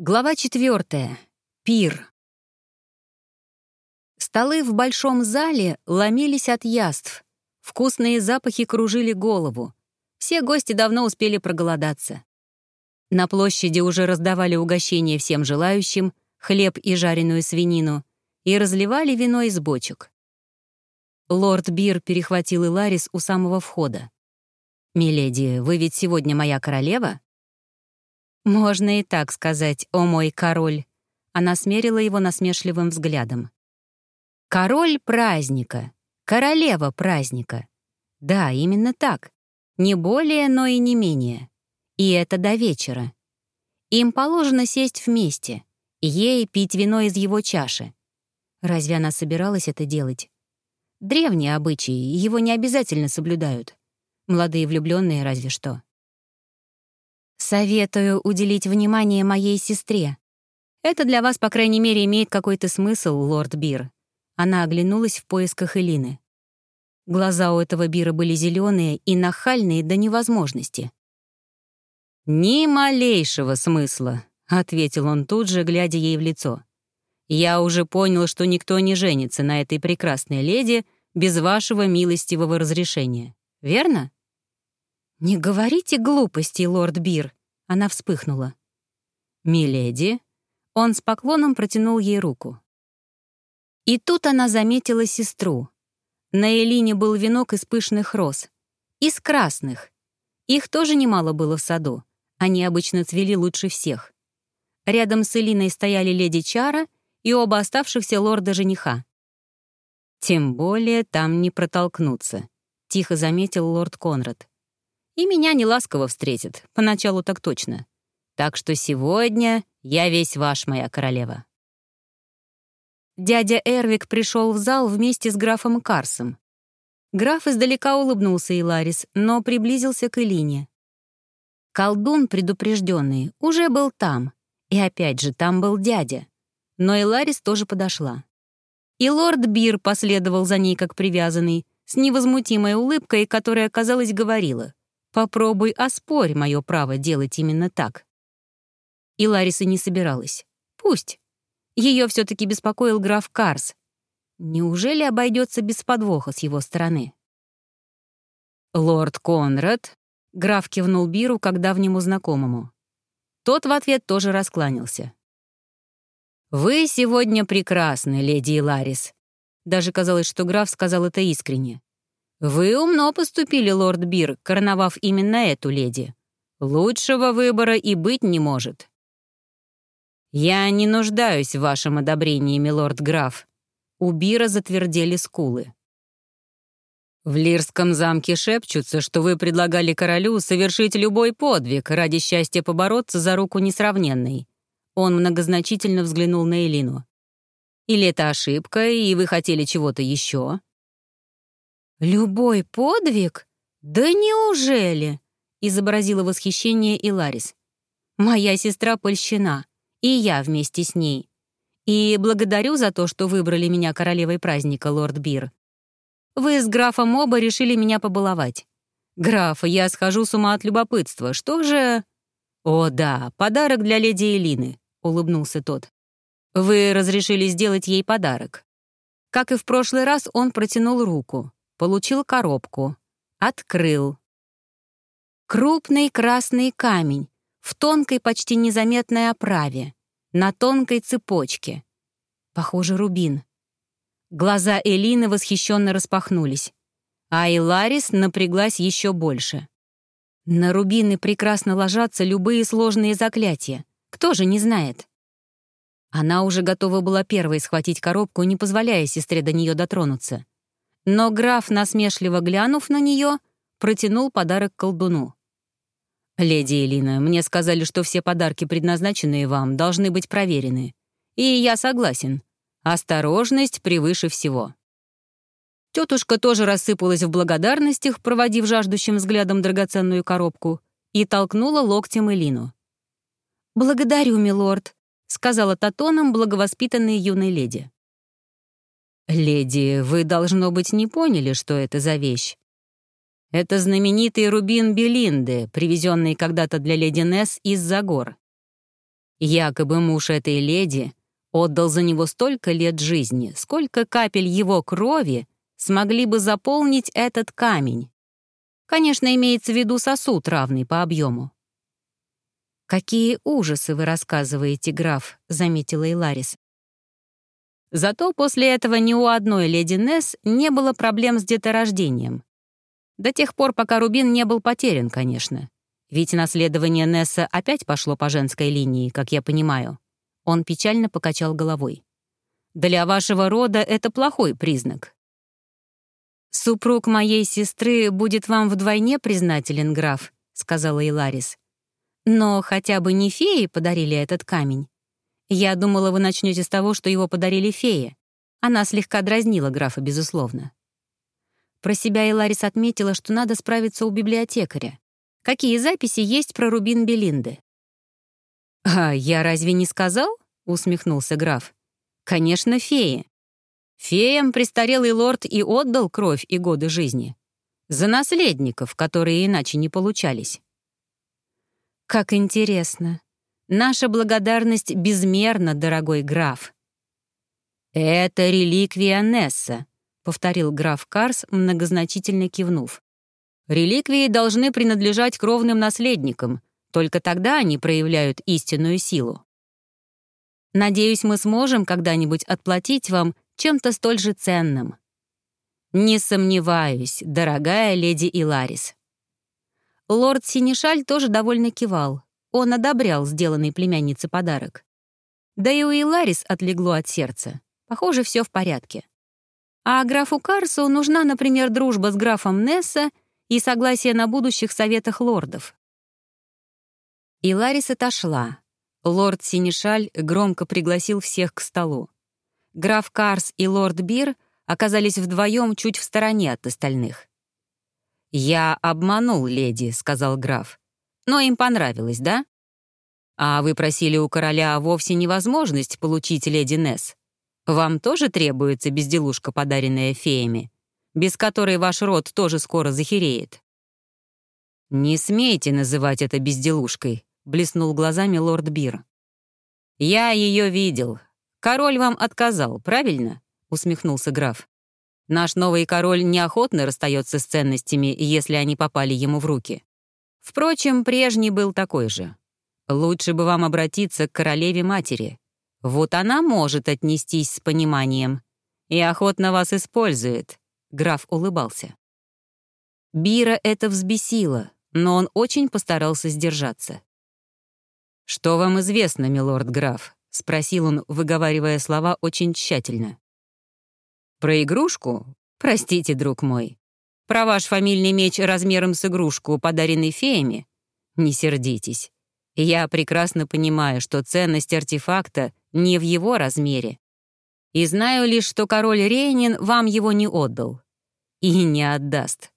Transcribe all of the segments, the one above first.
Глава четвертая. Пир. Столы в большом зале ломились от яств. Вкусные запахи кружили голову. Все гости давно успели проголодаться. На площади уже раздавали угощения всем желающим, хлеб и жареную свинину, и разливали вино из бочек. Лорд Бир перехватил Иларис у самого входа. «Миледи, вы ведь сегодня моя королева?» «Можно и так сказать, о мой король!» Она смерила его насмешливым взглядом. «Король праздника, королева праздника. Да, именно так. Не более, но и не менее. И это до вечера. Им положено сесть вместе, ей пить вино из его чаши. Разве она собиралась это делать? Древние обычаи, его не обязательно соблюдают. Молодые влюбленные разве что. Советую уделить внимание моей сестре. Это для вас, по крайней мере, имеет какой-то смысл, лорд Бир. Она оглянулась в поисках Элины. Глаза у этого Бира были зеленые и нахальные до невозможности. «Ни малейшего смысла», — ответил он тут же, глядя ей в лицо. «Я уже понял, что никто не женится на этой прекрасной леди без вашего милостивого разрешения. Верно?» «Не говорите глупостей, лорд Бир!» Она вспыхнула. «Миледи?» Он с поклоном протянул ей руку. И тут она заметила сестру. На Элине был венок из пышных роз. Из красных. Их тоже немало было в саду. Они обычно цвели лучше всех. Рядом с Элиной стояли леди Чара и оба оставшихся лорда-жениха. «Тем более там не протолкнуться», — тихо заметил лорд Конрад и меня неласково встретит, поначалу так точно. Так что сегодня я весь ваш, моя королева». Дядя Эрвик пришел в зал вместе с графом Карсом. Граф издалека улыбнулся Иларис, но приблизился к Элине. Колдун, предупрежденный, уже был там. И опять же, там был дядя. Но Иларис тоже подошла. И лорд Бир последовал за ней как привязанный, с невозмутимой улыбкой, которая, казалось, говорила. Попробуй оспорь мое право делать именно так. И Лариса не собиралась. Пусть. Ее все-таки беспокоил граф Карс. Неужели обойдется без подвоха с его стороны? «Лорд Конрад», — граф кивнул Биру как давнему знакомому. Тот в ответ тоже раскланялся. «Вы сегодня прекрасны, леди Ларис. Даже казалось, что граф сказал это искренне. «Вы умно поступили, лорд Бир, короновав именно эту леди. Лучшего выбора и быть не может». «Я не нуждаюсь в вашем одобрении, милорд граф». У Бира затвердели скулы. «В Лирском замке шепчутся, что вы предлагали королю совершить любой подвиг ради счастья побороться за руку несравненной». Он многозначительно взглянул на Элину. «Или это ошибка, и вы хотели чего-то еще?» «Любой подвиг? Да неужели?» — изобразила восхищение Иларис. «Моя сестра польщена, и я вместе с ней. И благодарю за то, что выбрали меня королевой праздника, лорд Бир. Вы с графом оба решили меня побаловать. Граф, я схожу с ума от любопытства. Что же...» «О, да, подарок для леди Элины», — улыбнулся тот. «Вы разрешили сделать ей подарок». Как и в прошлый раз, он протянул руку. Получил коробку. Открыл. Крупный красный камень в тонкой, почти незаметной оправе, на тонкой цепочке. Похоже, рубин. Глаза Элины восхищенно распахнулись, а Иларис напряглась еще больше. На рубины прекрасно ложатся любые сложные заклятия. Кто же не знает? Она уже готова была первой схватить коробку, не позволяя сестре до нее дотронуться. Но граф, насмешливо глянув на нее, протянул подарок колдуну. «Леди Элина, мне сказали, что все подарки, предназначенные вам, должны быть проверены. И я согласен. Осторожность превыше всего». Тетушка тоже рассыпалась в благодарностях, проводив жаждущим взглядом драгоценную коробку, и толкнула локтем Элину. «Благодарю, милорд», — сказала Татоном благовоспитанной юной леди. «Леди, вы, должно быть, не поняли, что это за вещь. Это знаменитый рубин Белинды, привезенный когда-то для леди Несс из-за гор. Якобы муж этой леди отдал за него столько лет жизни, сколько капель его крови смогли бы заполнить этот камень. Конечно, имеется в виду сосуд, равный по объему. «Какие ужасы вы рассказываете, граф», — заметила Иларис. Зато после этого ни у одной леди Несс не было проблем с деторождением. До тех пор, пока Рубин не был потерян, конечно. Ведь наследование Несса опять пошло по женской линии, как я понимаю. Он печально покачал головой. Для вашего рода это плохой признак. «Супруг моей сестры будет вам вдвойне признателен, граф», — сказала Иларис. «Но хотя бы не феи подарили этот камень. Я думала, вы начнете с того, что его подарили феи. Она слегка дразнила графа, безусловно». Про себя Иларис отметила, что надо справиться у библиотекаря. Какие записи есть про Рубин Белинды? «А я разве не сказал?» — усмехнулся граф. «Конечно, феи. Феям престарелый лорд и отдал кровь и годы жизни. За наследников, которые иначе не получались. Как интересно. Наша благодарность безмерна, дорогой граф. Это реликвия Несса, повторил граф Карс, многозначительно кивнув. Реликвии должны принадлежать кровным наследникам, только тогда они проявляют истинную силу. Надеюсь, мы сможем когда-нибудь отплатить вам чем-то столь же ценным. Не сомневаюсь, дорогая леди Иларис. Лорд Синишаль тоже довольно кивал. Он одобрял сделанный племяннице подарок. Да и у Иларис отлегло от сердца. Похоже, все в порядке. А графу Карсу нужна, например, дружба с графом Несса и согласие на будущих советах лордов. Иларис отошла. Лорд Синишаль громко пригласил всех к столу. Граф Карс и лорд Бир оказались вдвоем чуть в стороне от остальных. «Я обманул леди», — сказал граф. «Но им понравилось, да? А вы просили у короля вовсе невозможность получить леди Несс. Вам тоже требуется безделушка, подаренная феями, без которой ваш род тоже скоро захереет?» «Не смейте называть это безделушкой», — блеснул глазами лорд Бир. «Я ее видел, «Король вам отказал, правильно?» — усмехнулся граф. «Наш новый король неохотно расстается с ценностями, если они попали ему в руки. Впрочем, прежний был такой же. Лучше бы вам обратиться к королеве-матери. Вот она может отнестись с пониманием и охотно вас использует», — граф улыбался. Бира это взбесило, но он очень постарался сдержаться. «Что вам известно, милорд-граф?» — спросил он, выговаривая слова очень тщательно. «Про игрушку? Простите, друг мой. Про ваш фамильный меч размером с игрушку, подаренный феями? Не сердитесь. Я прекрасно понимаю, что ценность артефакта не в его размере. И знаю лишь, что король Рейнин вам его не отдал. И не отдаст.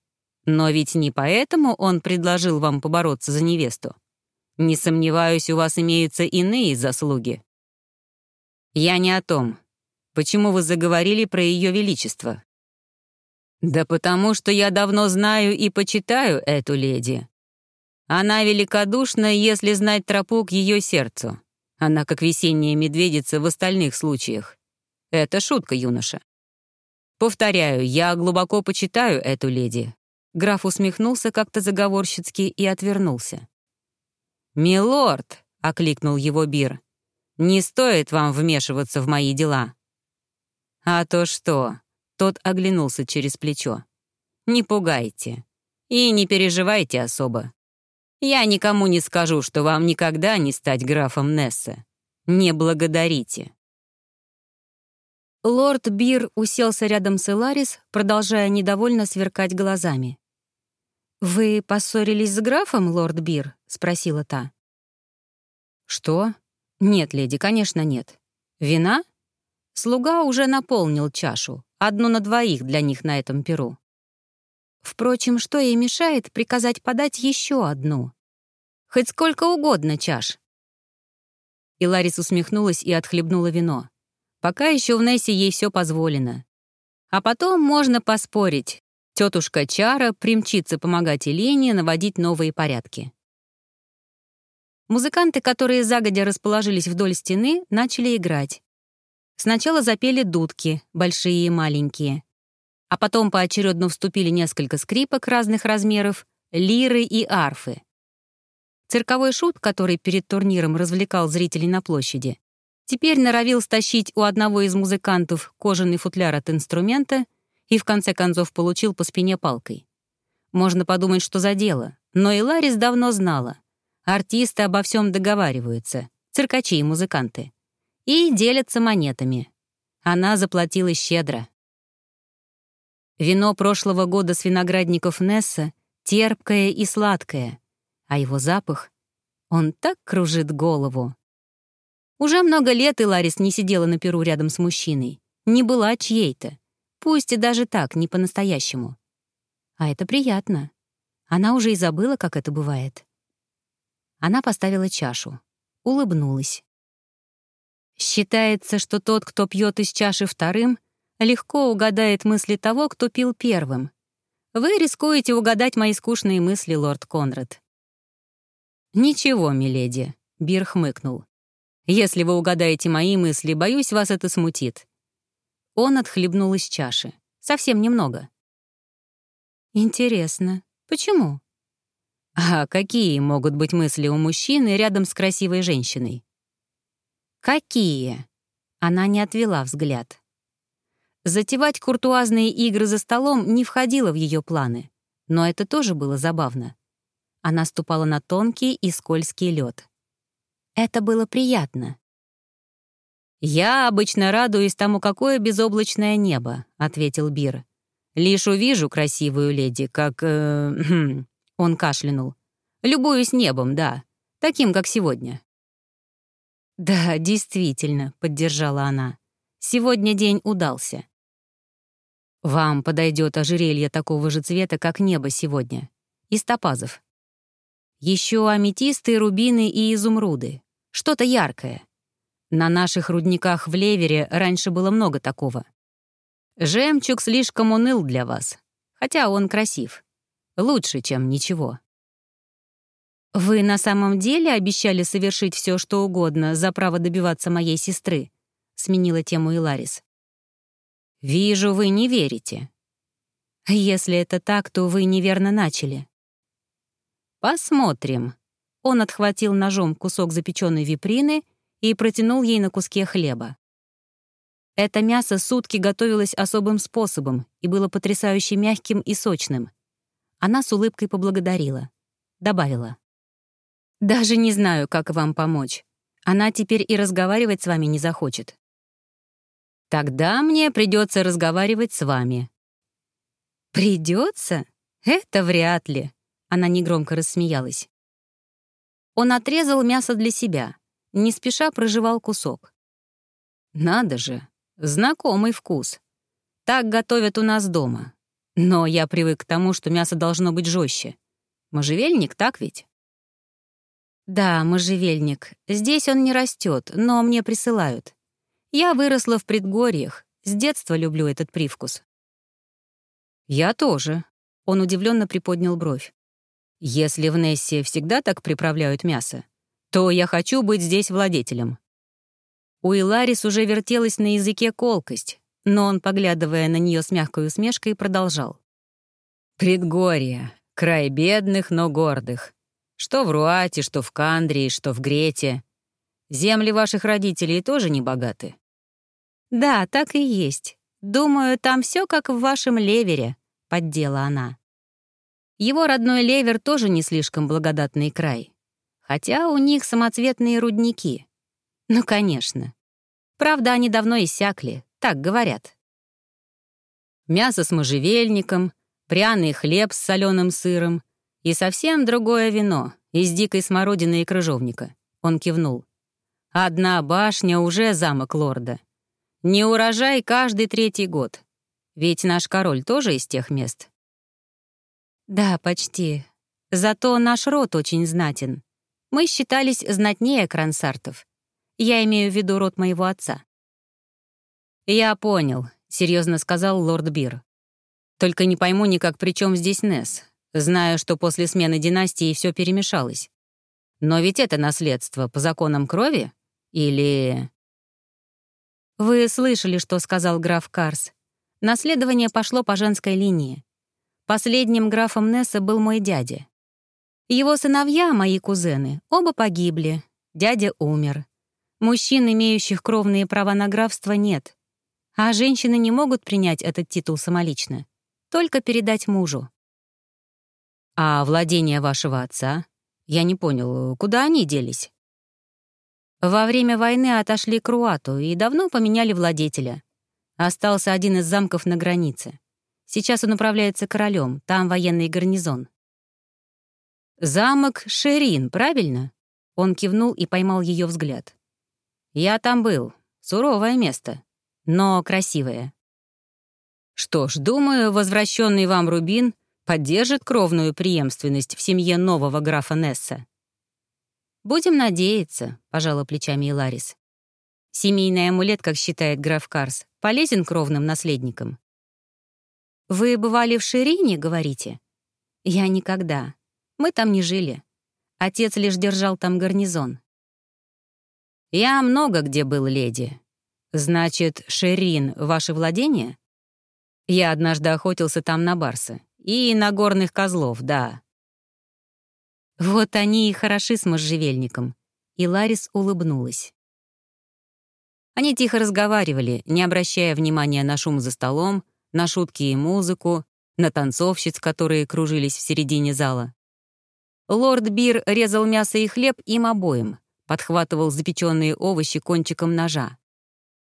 Но ведь не поэтому он предложил вам побороться за невесту. Не сомневаюсь, у вас имеются иные заслуги. «Я не о том. Почему вы заговорили про Ее Величество?» «Да потому что я давно знаю и почитаю эту леди. Она великодушна, если знать тропу к ее сердцу. Она как весенняя медведица в остальных случаях. Это шутка, юноша. Повторяю, я глубоко почитаю эту леди». Граф усмехнулся как-то заговорщицки и отвернулся. «Милорд!» — окликнул его Бир. Не стоит вам вмешиваться в мои дела». «А то что?» — тот оглянулся через плечо. «Не пугайте. И не переживайте особо. Я никому не скажу, что вам никогда не стать графом Несса. Не благодарите». Лорд Бир уселся рядом с Эларис, продолжая недовольно сверкать глазами. «Вы поссорились с графом, лорд Бир?» — спросила та. «Что?» «Нет, леди, конечно, нет. Вина?» Слуга уже наполнил чашу, одну на двоих для них на этом перу. Впрочем, что ей мешает приказать подать еще одну? Хоть сколько угодно чаш. И Ларис усмехнулась и отхлебнула вино. Пока еще в Нессе ей все позволено. А потом можно поспорить. Тетушка Чара примчится помогать Елене наводить новые порядки. Музыканты, которые загодя расположились вдоль стены, начали играть. Сначала запели дудки, большие и маленькие. А потом поочередно вступили несколько скрипок разных размеров, лиры и арфы. Цирковой шут, который перед турниром развлекал зрителей на площади, теперь норовил стащить у одного из музыкантов кожаный футляр от инструмента и в конце концов получил по спине палкой. Можно подумать, что за дело, но и Ларис давно знала. Артисты обо всем договариваются, циркачи и музыканты. И делятся монетами. Она заплатила щедро. Вино прошлого года с виноградников Несса терпкое и сладкое, а его запах, он так кружит голову. Уже много лет и Ларис не сидела на перу рядом с мужчиной, не была чьей-то, пусть и даже так, не по-настоящему. А это приятно. Она уже и забыла, как это бывает. Она поставила чашу, улыбнулась. Считается, что тот, кто пьет из чаши вторым, легко угадает мысли того, кто пил первым. Вы рискуете угадать мои скучные мысли, лорд Конрад. «Ничего, миледи», — Бир хмыкнул. «Если вы угадаете мои мысли, боюсь, вас это смутит». Он отхлебнул из чаши. Совсем немного. «Интересно, почему?» А какие могут быть мысли у мужчины рядом с красивой женщиной? Какие? Она не отвела взгляд. Затевать куртуазные игры за столом не входило в ее планы, но это тоже было забавно. Она ступала на тонкий и скользкий лед. Это было приятно. «Я обычно радуюсь тому, какое безоблачное небо», — ответил Бир. «Лишь увижу красивую леди, как... Э, хм, он кашлянул. «Любуюсь небом, да. Таким, как сегодня». «Да, действительно», — поддержала она. «Сегодня день удался». «Вам подойдет ожерелье такого же цвета, как небо сегодня. Из топазов. Еще аметисты, рубины и изумруды. Что-то яркое. На наших рудниках в Левере раньше было много такого. Жемчуг слишком уныл для вас, хотя он красив. Лучше, чем ничего. «Вы на самом деле обещали совершить все, что угодно за право добиваться моей сестры?» — сменила тему Иларис. «Вижу, вы не верите». «Если это так, то вы неверно начали». «Посмотрим». Он отхватил ножом кусок запеченной виприны и протянул ей на куске хлеба. Это мясо сутки готовилось особым способом и было потрясающе мягким и сочным — она с улыбкой поблагодарила. Добавила. «Даже не знаю, как вам помочь. Она теперь и разговаривать с вами не захочет». «Тогда мне придется разговаривать с вами». «Придется? Это вряд ли», — она негромко рассмеялась. Он отрезал мясо для себя, не спеша проживал кусок. «Надо же, знакомый вкус. Так готовят у нас дома. Но я привык к тому, что мясо должно быть жестче. Можжевельник, так ведь? Да, можжевельник. Здесь он не растет, но мне присылают. Я выросла в предгорьях. С детства люблю этот привкус. Я тоже. Он удивленно приподнял бровь. Если в Нессе всегда так приправляют мясо, то я хочу быть здесь владетелем. У Иларис уже вертелась на языке колкость, но он, поглядывая на нее с мягкой усмешкой, продолжал. «Предгорье, край бедных, но гордых. Что в Руате, что в Кандрии, что в Грете. Земли ваших родителей тоже не богаты». «Да, так и есть. Думаю, там все как в вашем левере», — поддела она. Его родной левер тоже не слишком благодатный край. Хотя у них самоцветные рудники. Ну, конечно. Правда, они давно иссякли, так говорят. Мясо с можжевельником, пряный хлеб с соленым сыром и совсем другое вино из дикой смородины и крыжовника. Он кивнул. Одна башня уже замок лорда. Не урожай каждый третий год. Ведь наш король тоже из тех мест. Да, почти. Зато наш род очень знатен. Мы считались знатнее крансартов. Я имею в виду род моего отца. «Я понял», — серьезно сказал лорд Бир. «Только не пойму никак, при чем здесь Несс. Знаю, что после смены династии все перемешалось. Но ведь это наследство по законам крови? Или...» «Вы слышали, что сказал граф Карс. Наследование пошло по женской линии. Последним графом Несса был мой дядя. Его сыновья, мои кузены, оба погибли. Дядя умер. Мужчин, имеющих кровные права на графство, нет. А женщины не могут принять этот титул самолично. Только передать мужу. А владения вашего отца? Я не понял, куда они делись? Во время войны отошли к Руату и давно поменяли владетеля. Остался один из замков на границе. Сейчас он управляется королем, там военный гарнизон. «Замок Шерин, правильно?» Он кивнул и поймал ее взгляд. «Я там был. Суровое место, но красивое. Что ж, думаю, возвращенный вам Рубин поддержит кровную преемственность в семье нового графа Несса. «Будем надеяться», — пожала плечами Иларис. «Семейный амулет, как считает граф Карс, полезен кровным наследникам». «Вы бывали в Ширине, говорите?» «Я никогда. Мы там не жили. Отец лишь держал там гарнизон». «Я много где был, леди. Значит, Ширин — ваше владение?» «Я однажды охотился там на барса. И на горных козлов, да». Вот они и хороши с можжевельником. И Ларис улыбнулась. Они тихо разговаривали, не обращая внимания на шум за столом, на шутки и музыку, на танцовщиц, которые кружились в середине зала. Лорд Бир резал мясо и хлеб им обоим, подхватывал запеченные овощи кончиком ножа.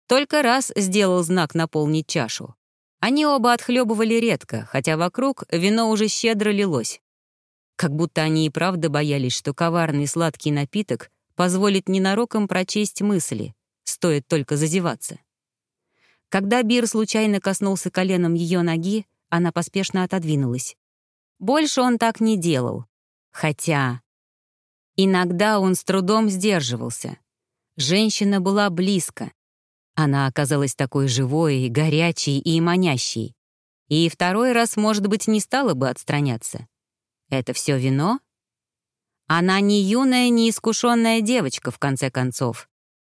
Только раз сделал знак наполнить чашу. Они оба отхлебывали редко, хотя вокруг вино уже щедро лилось как будто они и правда боялись, что коварный сладкий напиток позволит ненароком прочесть мысли, стоит только зазеваться. Когда Бир случайно коснулся коленом ее ноги, она поспешно отодвинулась. Больше он так не делал. Хотя... Иногда он с трудом сдерживался. Женщина была близко. Она оказалась такой живой, горячей и манящей. И второй раз, может быть, не стала бы отстраняться. Это все вино? Она не юная, не искушенная девочка, в конце концов.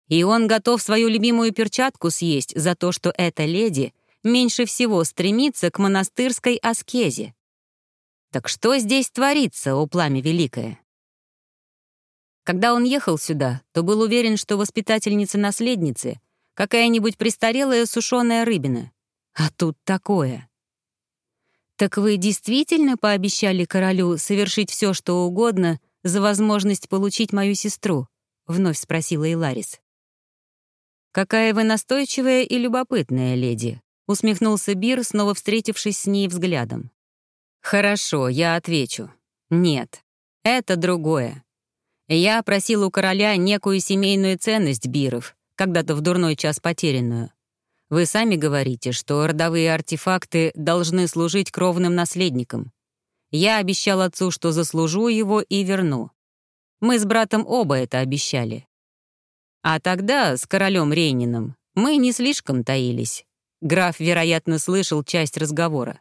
И он готов свою любимую перчатку съесть за то, что эта леди меньше всего стремится к монастырской аскезе. Так что здесь творится, о пламя великое? Когда он ехал сюда, то был уверен, что воспитательница наследницы — какая-нибудь престарелая сушеная рыбина. А тут такое. «Так вы действительно пообещали королю совершить все, что угодно за возможность получить мою сестру?» — вновь спросила Иларис. «Какая вы настойчивая и любопытная леди», — усмехнулся Бир, снова встретившись с ней взглядом. «Хорошо, я отвечу. Нет, это другое. Я просил у короля некую семейную ценность Биров, когда-то в дурной час потерянную. Вы сами говорите, что родовые артефакты должны служить кровным наследникам. Я обещал отцу, что заслужу его и верну. Мы с братом оба это обещали. А тогда с королем Рейнином мы не слишком таились. Граф, вероятно, слышал часть разговора.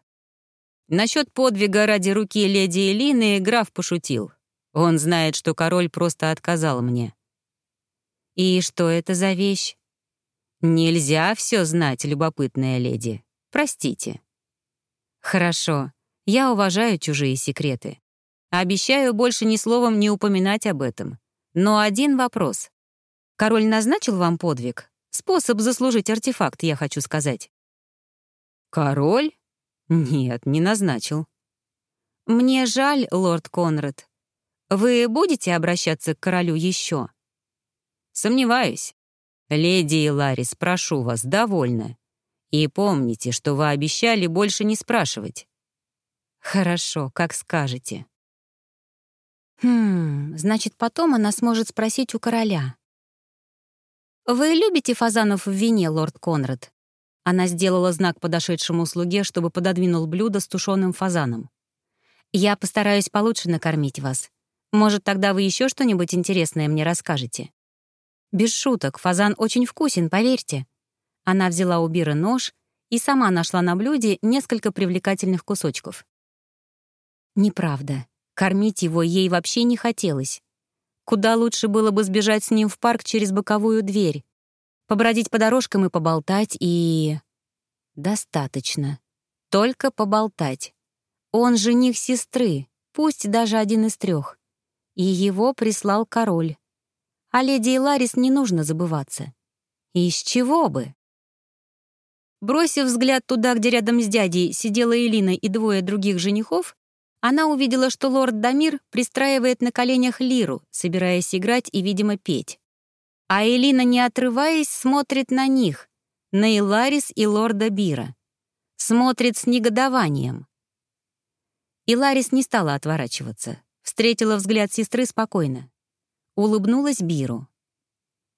Насчет подвига ради руки леди Элины граф пошутил. Он знает, что король просто отказал мне. «И что это за вещь?» «Нельзя все знать, любопытная леди. Простите». «Хорошо. Я уважаю чужие секреты. Обещаю больше ни словом не упоминать об этом. Но один вопрос. Король назначил вам подвиг? Способ заслужить артефакт, я хочу сказать». «Король? Нет, не назначил». «Мне жаль, лорд Конрад. Вы будете обращаться к королю еще?» «Сомневаюсь. «Леди Ларис, прошу вас, довольно. И помните, что вы обещали больше не спрашивать». «Хорошо, как скажете». «Хм, значит, потом она сможет спросить у короля». «Вы любите фазанов в вине, лорд Конрад?» Она сделала знак подошедшему слуге, чтобы пододвинул блюдо с тушеным фазаном. «Я постараюсь получше накормить вас. Может, тогда вы еще что-нибудь интересное мне расскажете?» Без шуток, фазан очень вкусен, поверьте. Она взяла у Бира нож и сама нашла на блюде несколько привлекательных кусочков. Неправда. Кормить его ей вообще не хотелось. Куда лучше было бы сбежать с ним в парк через боковую дверь, побродить по дорожкам и поболтать, и... Достаточно. Только поболтать. Он жених сестры, пусть даже один из трех. И его прислал король. А леди Иларис не нужно забываться. Из чего бы? Бросив взгляд туда, где рядом с дядей сидела Элина и двое других женихов, она увидела, что лорд Дамир пристраивает на коленях лиру, собираясь играть и, видимо, петь. А Элина, не отрываясь, смотрит на них, на Иларис и лорда Бира. Смотрит с негодованием. Иларис не стала отворачиваться, встретила взгляд сестры спокойно. Улыбнулась Биру.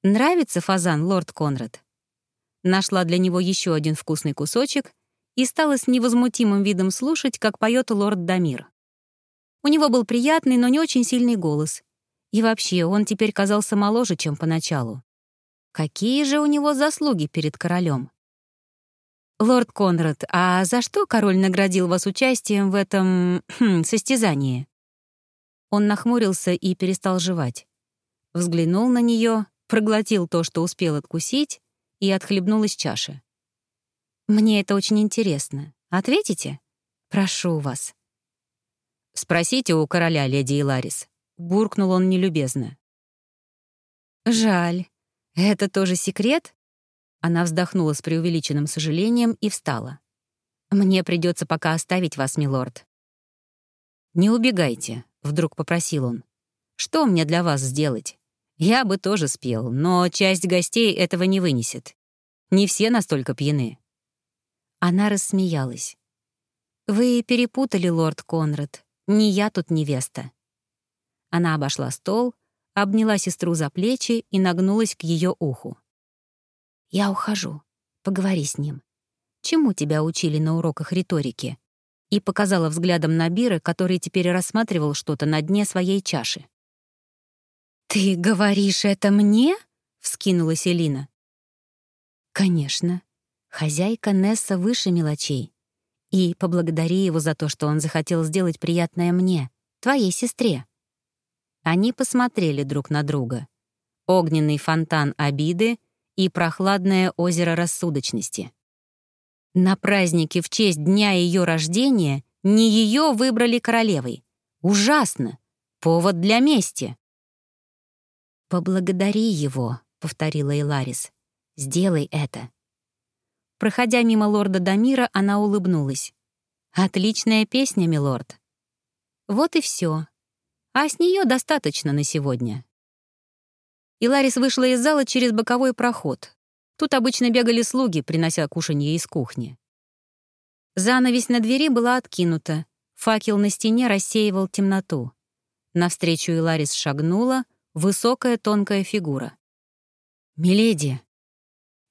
«Нравится фазан, лорд Конрад?» Нашла для него еще один вкусный кусочек и стала с невозмутимым видом слушать, как поет лорд Дамир. У него был приятный, но не очень сильный голос. И вообще, он теперь казался моложе, чем поначалу. Какие же у него заслуги перед королем? «Лорд Конрад, а за что король наградил вас участием в этом... Хм, состязании?» Он нахмурился и перестал жевать. Взглянул на нее, проглотил то, что успел откусить, и отхлебнул из чаши. «Мне это очень интересно. Ответите? Прошу вас». «Спросите у короля, леди Иларис», — буркнул он нелюбезно. «Жаль. Это тоже секрет?» Она вздохнула с преувеличенным сожалением и встала. «Мне придется пока оставить вас, милорд». «Не убегайте», — вдруг попросил он. «Что мне для вас сделать? Я бы тоже спел, но часть гостей этого не вынесет. Не все настолько пьяны». Она рассмеялась. «Вы перепутали, лорд Конрад. Не я тут невеста». Она обошла стол, обняла сестру за плечи и нагнулась к ее уху. «Я ухожу. Поговори с ним. Чему тебя учили на уроках риторики?» И показала взглядом на Бира, который теперь рассматривал что-то на дне своей чаши. «Ты говоришь это мне?» — вскинулась Элина. «Конечно. Хозяйка Несса выше мелочей. И поблагодари его за то, что он захотел сделать приятное мне, твоей сестре». Они посмотрели друг на друга. Огненный фонтан обиды — и прохладное озеро рассудочности. На празднике в честь дня ее рождения не ее выбрали королевой. Ужасно. Повод для мести. «Поблагодари его», — повторила Эларис. «Сделай это». Проходя мимо лорда Дамира, она улыбнулась. «Отличная песня, милорд». Вот и все. А с нее достаточно на сегодня и Ларис вышла из зала через боковой проход. Тут обычно бегали слуги, принося кушанье из кухни. Занавесь на двери была откинута, факел на стене рассеивал темноту. Навстречу Иларис шагнула высокая тонкая фигура. «Миледи!»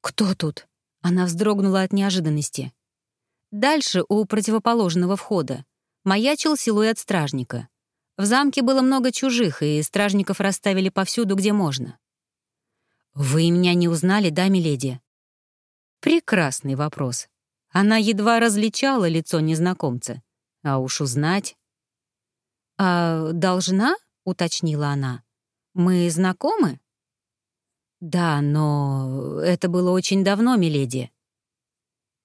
«Кто тут?» Она вздрогнула от неожиданности. Дальше, у противоположного входа, маячил силуэт стражника. В замке было много чужих, и стражников расставили повсюду, где можно. «Вы меня не узнали, да, миледи?» Прекрасный вопрос. Она едва различала лицо незнакомца. А уж узнать... «А должна?» — уточнила она. «Мы знакомы?» «Да, но это было очень давно, миледи».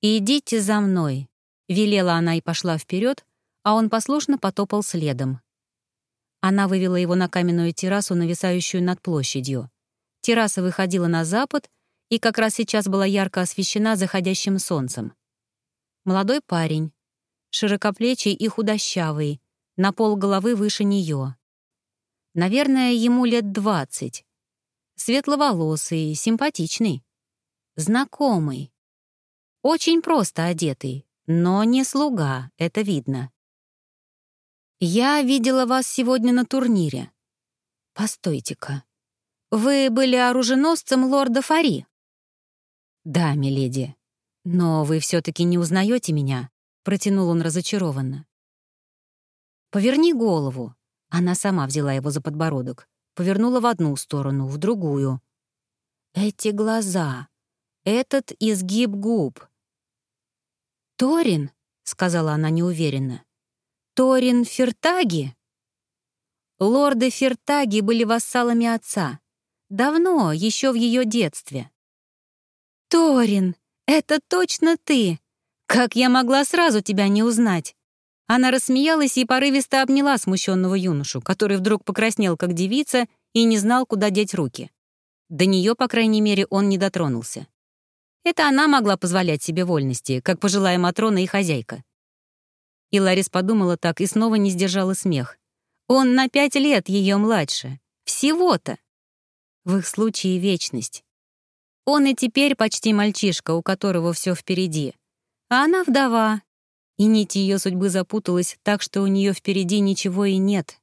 «Идите за мной», — велела она и пошла вперед, а он послушно потопал следом. Она вывела его на каменную террасу, нависающую над площадью. Терраса выходила на запад и как раз сейчас была ярко освещена заходящим солнцем. Молодой парень, широкоплечий и худощавый, на пол головы выше нее. Наверное, ему лет двадцать. Светловолосый, симпатичный. Знакомый. Очень просто одетый, но не слуга, это видно. «Я видела вас сегодня на турнире». «Постойте-ка. Вы были оруженосцем лорда Фари?» «Да, миледи. Но вы все таки не узнаете меня», — протянул он разочарованно. «Поверни голову». Она сама взяла его за подбородок, повернула в одну сторону, в другую. «Эти глаза, этот изгиб губ». «Торин», — сказала она неуверенно. Торин Фертаги? Лорды Фертаги были вассалами отца. Давно, еще в ее детстве. «Торин, это точно ты! Как я могла сразу тебя не узнать?» Она рассмеялась и порывисто обняла смущенного юношу, который вдруг покраснел, как девица, и не знал, куда деть руки. До нее, по крайней мере, он не дотронулся. Это она могла позволять себе вольности, как пожилая Матрона и хозяйка. И Ларис подумала так и снова не сдержала смех. Он на пять лет ее младше. Всего-то. В их случае вечность. Он и теперь почти мальчишка, у которого все впереди. А она вдова. И нить ее судьбы запуталась так, что у нее впереди ничего и нет.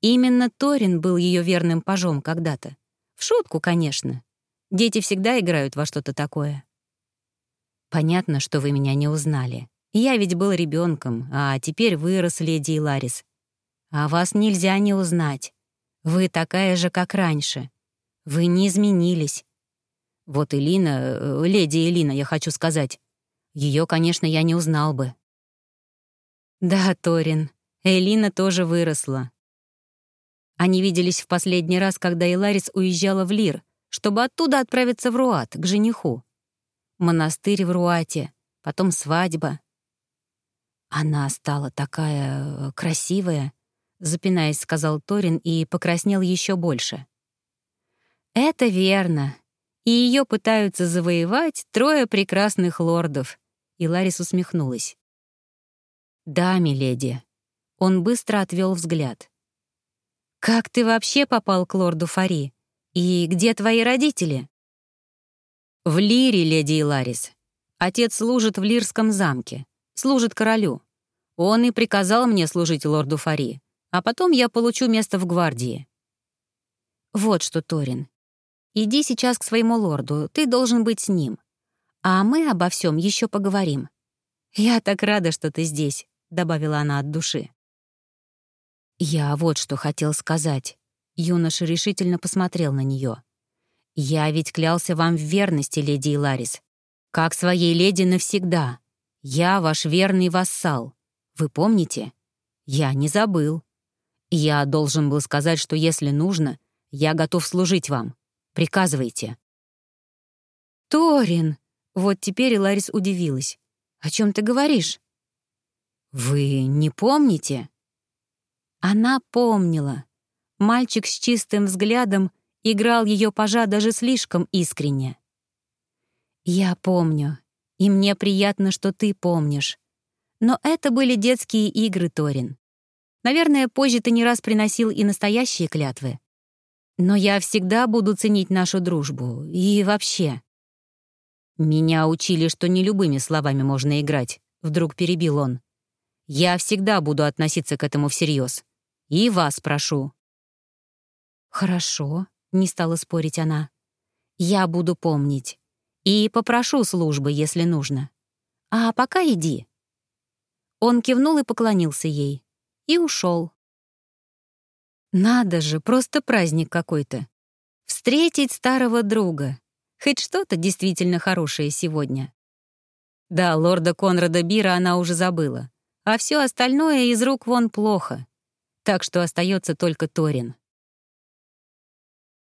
Именно Торин был ее верным пажом когда-то. В шутку, конечно. Дети всегда играют во что-то такое. Понятно, что вы меня не узнали. Я ведь был ребенком, а теперь вырос, леди Ларис. А вас нельзя не узнать. Вы такая же, как раньше. Вы не изменились. Вот Элина, э, леди Элина, я хочу сказать. Ее, конечно, я не узнал бы. Да, Торин, Элина тоже выросла. Они виделись в последний раз, когда Иларис уезжала в Лир, чтобы оттуда отправиться в Руат, к жениху. Монастырь в Руате, потом свадьба. Она стала такая э, красивая, запинаясь, сказал Торин и покраснел еще больше. Это верно. И ее пытаются завоевать трое прекрасных лордов. И Ларис усмехнулась. Да, миледи. Он быстро отвел взгляд. Как ты вообще попал к лорду Фари? «И где твои родители?» «В Лире, леди Иларис. Отец служит в Лирском замке, служит королю. Он и приказал мне служить лорду Фари, а потом я получу место в гвардии». «Вот что, Торин. Иди сейчас к своему лорду, ты должен быть с ним. А мы обо всем еще поговорим. Я так рада, что ты здесь», — добавила она от души. «Я вот что хотел сказать», Юноша решительно посмотрел на нее. «Я ведь клялся вам в верности, леди Иларис. Как своей леди навсегда. Я ваш верный вассал. Вы помните? Я не забыл. Я должен был сказать, что если нужно, я готов служить вам. Приказывайте». «Торин!» Вот теперь Иларис удивилась. «О чем ты говоришь?» «Вы не помните?» Она помнила. Мальчик с чистым взглядом играл ее пажа даже слишком искренне. «Я помню, и мне приятно, что ты помнишь. Но это были детские игры, Торин. Наверное, позже ты не раз приносил и настоящие клятвы. Но я всегда буду ценить нашу дружбу. И вообще...» «Меня учили, что не любыми словами можно играть», — вдруг перебил он. «Я всегда буду относиться к этому всерьез. И вас прошу, «Хорошо», — не стала спорить она. «Я буду помнить. И попрошу службы, если нужно. А пока иди». Он кивнул и поклонился ей. И ушел. Надо же, просто праздник какой-то. Встретить старого друга. Хоть что-то действительно хорошее сегодня. Да, лорда Конрада Бира она уже забыла. А все остальное из рук вон плохо. Так что остается только Торин.